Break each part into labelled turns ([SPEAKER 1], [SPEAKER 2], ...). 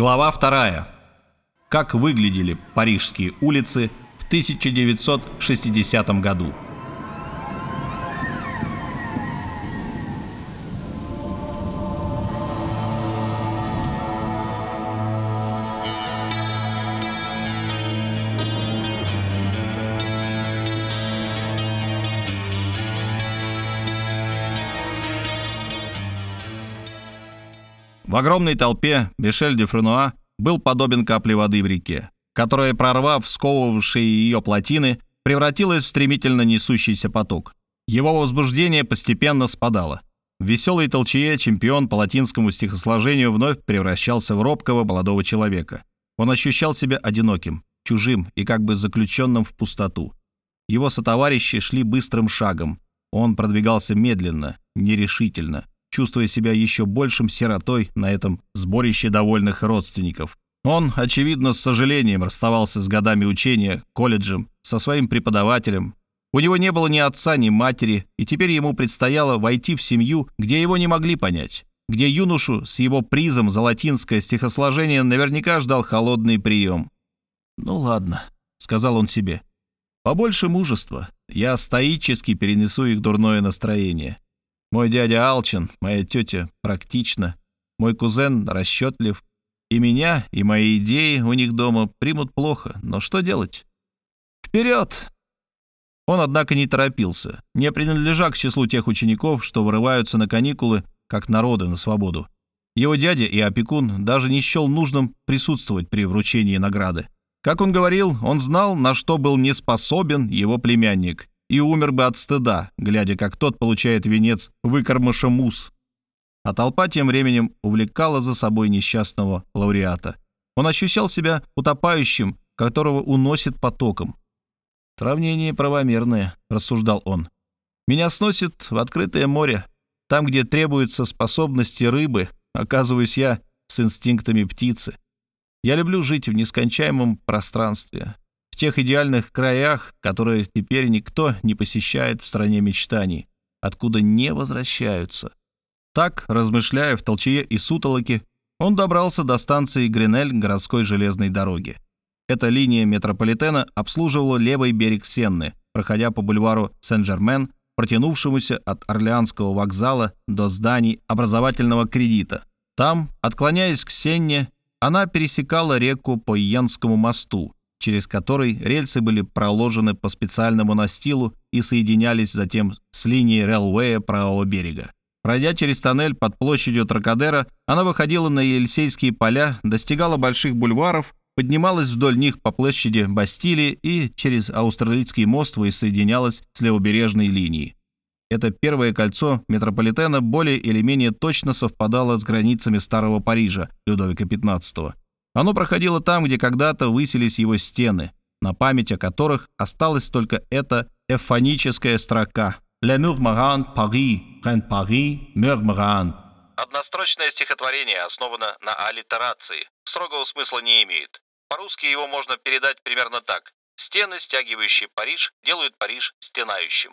[SPEAKER 1] Глава вторая. Как выглядели парижские улицы в 1960 году. В огромной толпе Мишель де Френуа был подобен капле воды в реке, которая, прорвав сковывавшие ее плотины, превратилась в стремительно несущийся поток. Его возбуждение постепенно спадало. В веселой чемпион по латинскому стихосложению вновь превращался в робкого молодого человека. Он ощущал себя одиноким, чужим и как бы заключенным в пустоту. Его сотоварищи шли быстрым шагом. Он продвигался медленно, нерешительно, чувствуя себя еще большим сиротой на этом сборище довольных родственников. Он, очевидно, с сожалением расставался с годами учения, колледжем, со своим преподавателем. У него не было ни отца, ни матери, и теперь ему предстояло войти в семью, где его не могли понять, где юношу с его призом за латинское стихосложение наверняка ждал холодный прием. «Ну ладно», — сказал он себе, — «побольше мужества. Я стоически перенесу их дурное настроение. Мой дядя алчен, моя тетя практична, мой кузен расчетлив. И меня, и мои идеи у них дома примут плохо, но что делать? Вперед! Он, однако, не торопился, не принадлежа к числу тех учеников, что вырываются на каникулы, как народы на свободу. Его дядя и опекун даже не счел нужным присутствовать при вручении награды. Как он говорил, он знал, на что был не способен его племянник, и умер бы от стыда, глядя, как тот получает венец выкормыша мус. А толпа тем временем увлекала за собой несчастного лауреата. Он ощущал себя утопающим, которого уносит потоком. «Сравнение правомерное», — рассуждал он. «Меня сносит в открытое море. Там, где требуются способности рыбы, оказываюсь я с инстинктами птицы. Я люблю жить в нескончаемом пространстве, тех идеальных краях, которые теперь никто не посещает в стране мечтаний, откуда не возвращаются. Так, размышляя в толчее и сутолоке, он добрался до станции Гринель городской железной дороги. Эта линия метрополитена обслуживала левый берег Сенны, проходя по бульвару Сен-Жермен, протянувшемуся от Орлеанского вокзала до зданий образовательного кредита. Там, отклоняясь к Сенне, она пересекала реку по Йенскому мосту, через который рельсы были проложены по специальному настилу и соединялись затем с линией релвея правого берега. Пройдя через тоннель под площадью Тракадера, она выходила на Елисейские поля, достигала больших бульваров, поднималась вдоль них по площади Бастилии и через Австралийский мост воссоединялась с левобережной линией. Это первое кольцо метрополитена более или менее точно совпадало с границами Старого Парижа Людовика XV. Оно проходило там, где когда-то высились его стены, на память о которых осталась только эта эвфоническая строка «Le murmurant Paris, Ren Paris, murmurant».
[SPEAKER 2] Однострочное стихотворение основано на аллитерации, строгого смысла не имеет. По-русски его можно передать примерно так. Стены, стягивающие Париж, делают Париж стенающим.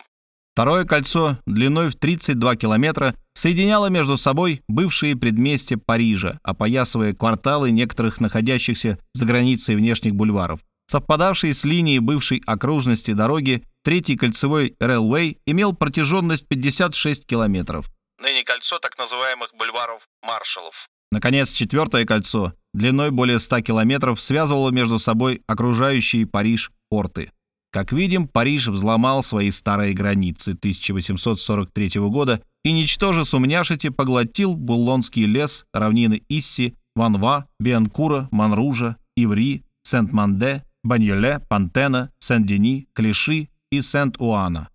[SPEAKER 1] Второе кольцо длиной в 32 километра соединяло между собой бывшие предместья Парижа, опоясывая кварталы некоторых находящихся за границей внешних бульваров. Совпадавший с линией бывшей окружности дороги, третий кольцевой релвей имел протяженность 56 километров.
[SPEAKER 2] Ныне кольцо так называемых бульваров маршалов.
[SPEAKER 1] Наконец, четвертое кольцо, длиной более 100 километров, связывало между собой окружающие Париж порты. Как видим, Париж взломал свои старые границы 1843 года и, ничтоже сумняшити, поглотил Буллонский лес, равнины Исси, Ванва, Бианкура, Манружа, Иври, Сент-Манде, Баньоле, Пантена, Сен-Дени, Клиши и Сент-Уана.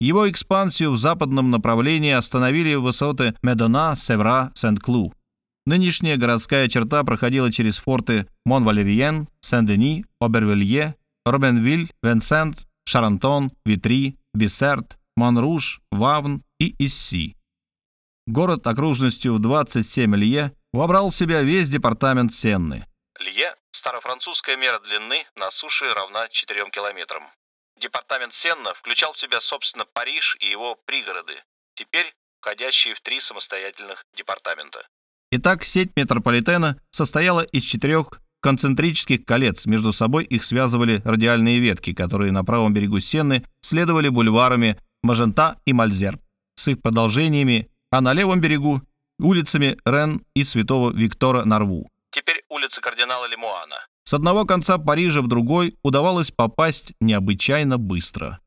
[SPEAKER 1] Его экспансию в западном направлении остановили высоты Медона, Севра, Сент-Клу. Нынешняя городская черта проходила через форты Мон-Валериен, Сен-Дени, Обервилье Робенвиль, Венсент, Шарантон, Витри, Бисерт, Монруш, Вавн и Исси. Город окружностью в 27 лье вобрал в себя весь департамент Сенны.
[SPEAKER 2] Лье – старофранцузская мера длины на суше равна 4 километрам. Департамент Сенна включал в себя, собственно, Париж и его пригороды, теперь входящие в три самостоятельных департамента.
[SPEAKER 1] Итак, сеть метрополитена состояла из четырех концентрических колец. Между собой их связывали радиальные ветки, которые на правом берегу Сенны следовали бульварами Мажента и Мальзерб с их продолжениями, а на левом берегу — улицами Рен и Святого Виктора Нарву.
[SPEAKER 2] Теперь улица кардинала Лемуана.
[SPEAKER 1] С одного конца Парижа в другой удавалось попасть необычайно быстро.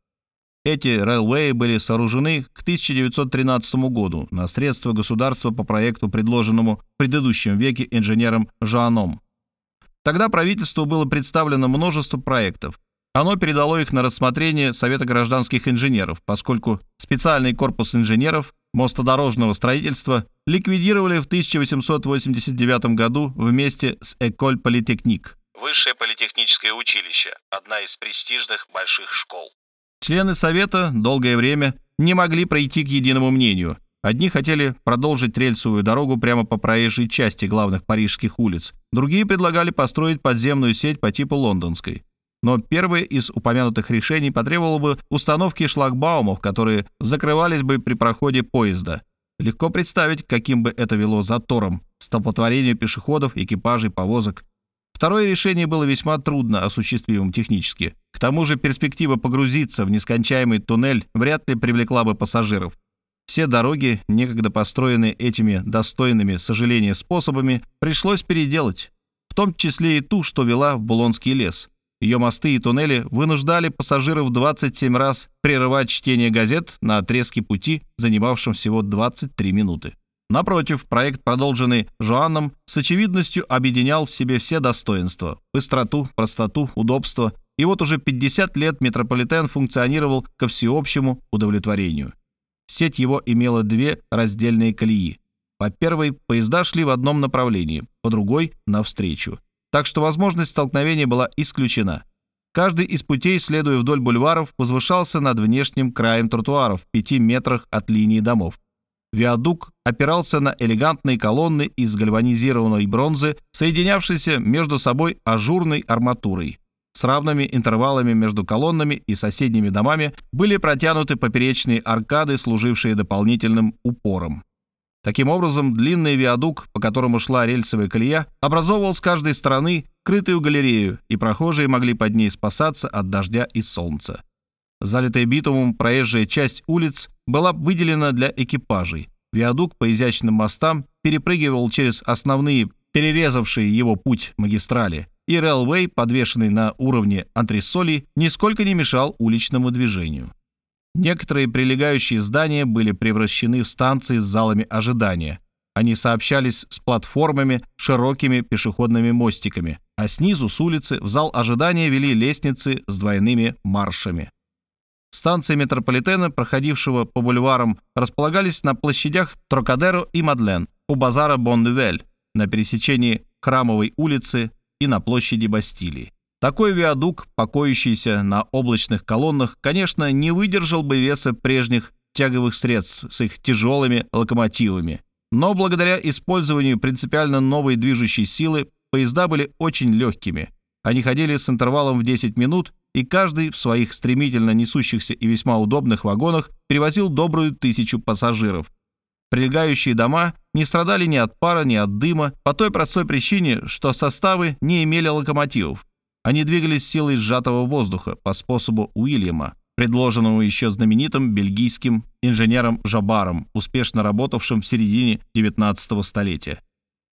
[SPEAKER 1] Эти релвеи были сооружены к 1913 году на средства государства по проекту, предложенному в предыдущем веке инженером Жааном. Тогда правительству было представлено множество проектов. Оно передало их на рассмотрение Совета гражданских инженеров, поскольку специальный корпус инженеров мостодорожного строительства ликвидировали в 1889 году вместе с Эколь Политехник.
[SPEAKER 2] Высшее политехническое училище, одна из престижных больших школ.
[SPEAKER 1] Члены Совета долгое время не могли пройти к единому мнению. Одни хотели продолжить рельсовую дорогу прямо по проезжей части главных парижских улиц, другие предлагали построить подземную сеть по типу лондонской. Но первое из упомянутых решений потребовало бы установки шлагбаумов, которые закрывались бы при проходе поезда. Легко представить, каким бы это вело затором, столпотворению пешеходов, экипажей, повозок. Второе решение было весьма трудно осуществимым технически. К тому же перспектива погрузиться в нескончаемый туннель вряд ли привлекла бы пассажиров. Все дороги, некогда построенные этими достойными сожаления способами, пришлось переделать, в том числе и ту, что вела в Булонский лес. Ее мосты и туннели вынуждали пассажиров 27 раз прерывать чтение газет на отрезке пути, занимавшем всего 23 минуты. Напротив, проект, продолженный Жоанном, с очевидностью объединял в себе все достоинства – быстроту, простоту, удобство. И вот уже 50 лет метрополитен функционировал ко всеобщему удовлетворению. Сеть его имела две раздельные колеи. По первой поезда шли в одном направлении, по другой – навстречу. Так что возможность столкновения была исключена. Каждый из путей, следуя вдоль бульваров, возвышался над внешним краем тротуаров в пяти метрах от линии домов. Виадук опирался на элегантные колонны из гальванизированной бронзы, соединявшиеся между собой ажурной арматурой. С равными интервалами между колоннами и соседними домами были протянуты поперечные аркады, служившие дополнительным упором. Таким образом, длинный виадук, по которому шла рельсовая колея, образовывал с каждой стороны крытую галерею, и прохожие могли под ней спасаться от дождя и солнца. Залитая битумом проезжая часть улиц была выделена для экипажей. Виадук по изящным мостам перепрыгивал через основные, перерезавшие его путь магистрали, и релвей, подвешенный на уровне антресолей, нисколько не мешал уличному движению. Некоторые прилегающие здания были превращены в станции с залами ожидания. Они сообщались с платформами, широкими пешеходными мостиками, а снизу с улицы в зал ожидания вели лестницы с двойными маршами. Станции метрополитена, проходившего по бульварам, располагались на площадях Трокадеро и Мадлен, у базара Бон-Нювель, на пересечении Храмовой улицы и на площади Бастилии. Такой виадук, покоящийся на облачных колоннах, конечно, не выдержал бы веса прежних тяговых средств с их тяжелыми локомотивами. Но благодаря использованию принципиально новой движущей силы поезда были очень легкими. Они ходили с интервалом в 10 минут и каждый в своих стремительно несущихся и весьма удобных вагонах перевозил добрую тысячу пассажиров. Прилегающие дома не страдали ни от пара, ни от дыма, по той простой причине, что составы не имели локомотивов. Они двигались силой сжатого воздуха по способу Уильяма, предложенному еще знаменитым бельгийским инженером Жабаром, успешно работавшим в середине 19 столетия.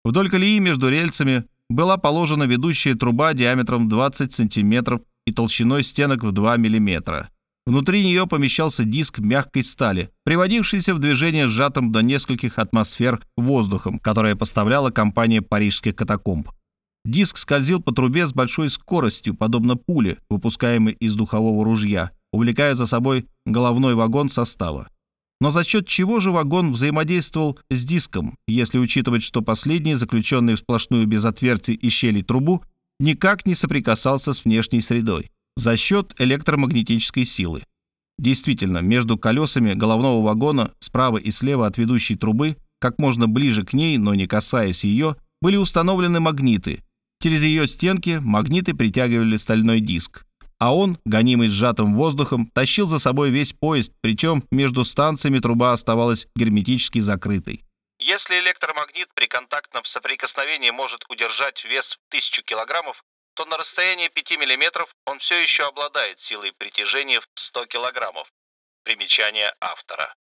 [SPEAKER 1] Вдоль колеи между рельсами была положена ведущая труба диаметром 20 сантиметров и толщиной стенок в 2 мм. Внутри нее помещался диск мягкой стали, приводившийся в движение сжатым до нескольких атмосфер воздухом, которое поставляла компания парижских катакомб. Диск скользил по трубе с большой скоростью, подобно пуле, выпускаемой из духового ружья, увлекая за собой головной вагон состава. Но за счет чего же вагон взаимодействовал с диском, если учитывать, что последний, заключенный в сплошную без отверстий и щелей трубу, никак не соприкасался с внешней средой за счет электромагнетической силы. Действительно, между колесами головного вагона справа и слева от ведущей трубы, как можно ближе к ней, но не касаясь ее, были установлены магниты. Через ее стенки магниты притягивали стальной диск. А он, гонимый сжатым воздухом, тащил за собой весь поезд, причем между станциями труба оставалась герметически закрытой.
[SPEAKER 2] Если электромагнит при контактном соприкосновении может удержать вес в 1000 килограммов, то на расстоянии 5 мм он все еще обладает силой притяжения в 100 килограммов. Примечание автора.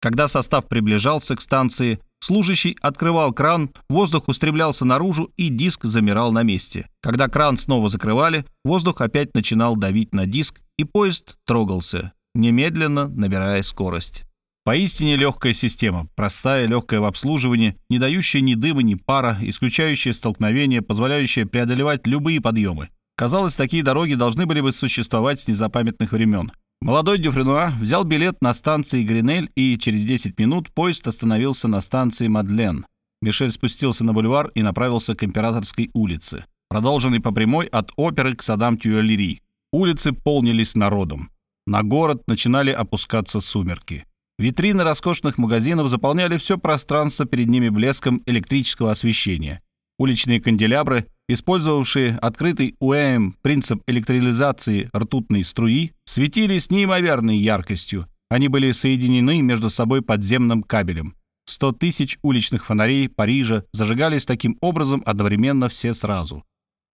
[SPEAKER 1] Когда состав приближался к станции, служащий открывал кран, воздух устремлялся наружу, и диск замирал на месте. Когда кран снова закрывали, воздух опять начинал давить на диск, и поезд трогался, немедленно набирая скорость. Поистине легкая система, простая, легкая в обслуживании, не дающая ни дыма, ни пара, исключающая столкновения, позволяющая преодолевать любые подъемы. Казалось, такие дороги должны были бы существовать с незапамятных времен. Молодой Дюфренуа взял билет на станции Гринель, и через 10 минут поезд остановился на станции Мадлен. Мишель спустился на бульвар и направился к Императорской улице, продолженной по прямой от оперы к садам Тюэлери. Улицы полнились народом. На город начинали опускаться сумерки. Витрины роскошных магазинов заполняли все пространство перед ними блеском электрического освещения. Уличные канделябры использовавшие открытый УЭМ принцип электролизации ртутной струи, светили с неимоверной яркостью. Они были соединены между собой подземным кабелем. 100 тысяч уличных фонарей Парижа зажигались таким образом одновременно все сразу.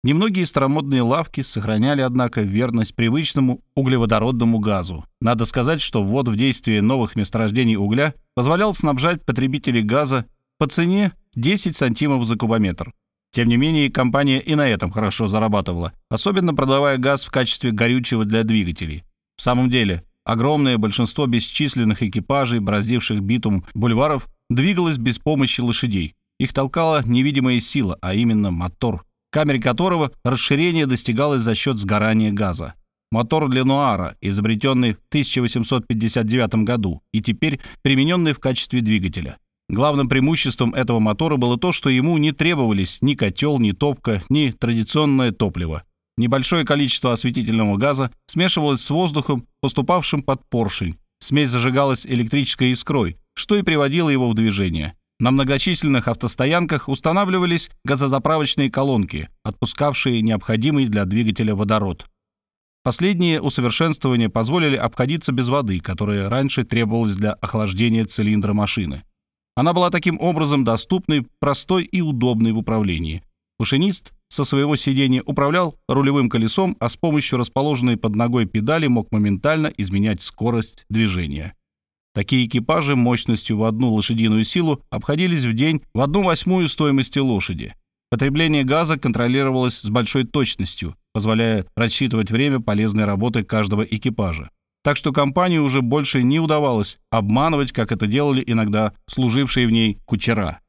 [SPEAKER 1] Немногие старомодные лавки сохраняли, однако, верность привычному углеводородному газу. Надо сказать, что ввод в действие новых месторождений угля позволял снабжать потребителей газа по цене 10 сантимов за кубометр. Тем не менее, компания и на этом хорошо зарабатывала, особенно продавая газ в качестве горючего для двигателей. В самом деле, огромное большинство бесчисленных экипажей, бороздивших битум бульваров, двигалось без помощи лошадей. Их толкала невидимая сила, а именно мотор, камере которого расширение достигалось за счет сгорания газа. Мотор Ленуара, изобретенный в 1859 году и теперь примененный в качестве двигателя – Главным преимуществом этого мотора было то, что ему не требовались ни котел, ни топка, ни традиционное топливо. Небольшое количество осветительного газа смешивалось с воздухом, поступавшим под поршень. Смесь зажигалась электрической искрой, что и приводило его в движение. На многочисленных автостоянках устанавливались газозаправочные колонки, отпускавшие необходимый для двигателя водород. Последние усовершенствования позволили обходиться без воды, которая раньше требовалась для охлаждения цилиндра машины. Она была таким образом доступной, простой и удобной в управлении. Машинист со своего сидения управлял рулевым колесом, а с помощью расположенной под ногой педали мог моментально изменять скорость движения. Такие экипажи мощностью в одну лошадиную силу обходились в день в одну восьмую стоимости лошади. Потребление газа контролировалось с большой точностью, позволяя рассчитывать время полезной работы каждого экипажа так что компании уже больше не удавалось обманывать, как это делали иногда служившие в ней кучера.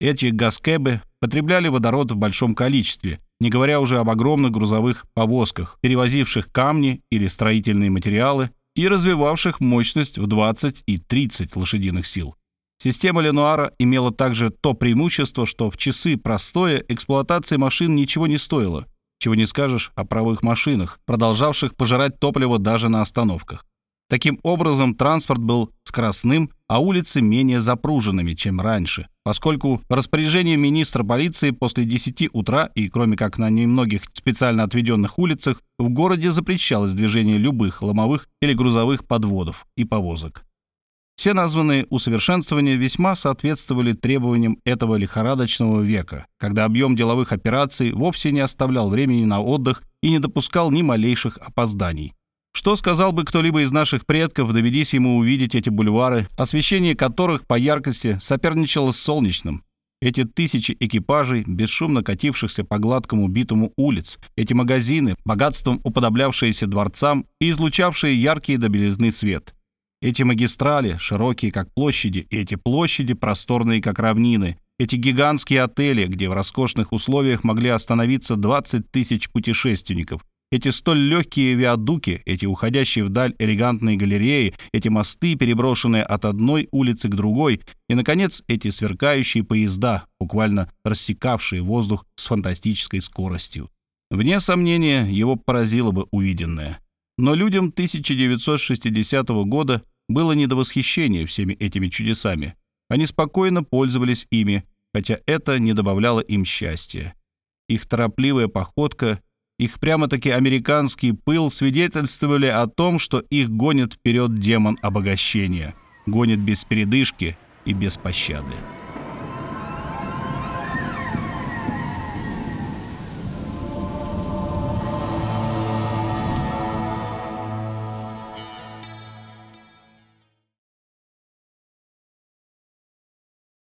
[SPEAKER 1] Эти гаскебы потребляли водород в большом количестве, не говоря уже об огромных грузовых повозках, перевозивших камни или строительные материалы и развивавших мощность в 20 и 30 лошадиных сил. Система Ленуара имела также то преимущество, что в часы простоя эксплуатация машин ничего не стоила, чего не скажешь о правых машинах, продолжавших пожирать топливо даже на остановках. Таким образом, транспорт был скоростным, а улицы менее запруженными, чем раньше, поскольку по распоряжению министра полиции после 10 утра и кроме как на немногих специально отведенных улицах в городе запрещалось движение любых ломовых или грузовых подводов и повозок. Все названные усовершенствования весьма соответствовали требованиям этого лихорадочного века, когда объем деловых операций вовсе не оставлял времени на отдых и не допускал ни малейших опозданий. Что сказал бы кто-либо из наших предков, доведись ему увидеть эти бульвары, освещение которых по яркости соперничало с солнечным? Эти тысячи экипажей, бесшумно катившихся по гладкому битому улиц, эти магазины, богатством уподоблявшиеся дворцам и излучавшие яркий до свет – эти магистрали, широкие как площади, и эти площади, просторные как равнины, эти гигантские отели, где в роскошных условиях могли остановиться 20 тысяч путешественников, эти столь легкие виадуки, эти уходящие вдаль элегантные галереи, эти мосты, переброшенные от одной улицы к другой, и, наконец, эти сверкающие поезда, буквально рассекавшие воздух с фантастической скоростью. Вне сомнения, его поразило бы увиденное. Но людям 1960 года было не до восхищения всеми этими чудесами. Они спокойно пользовались ими, хотя это не добавляло им счастья. Их торопливая походка, их прямо-таки американский пыл свидетельствовали о том, что их гонит вперед демон обогащения, гонит без передышки и без пощады.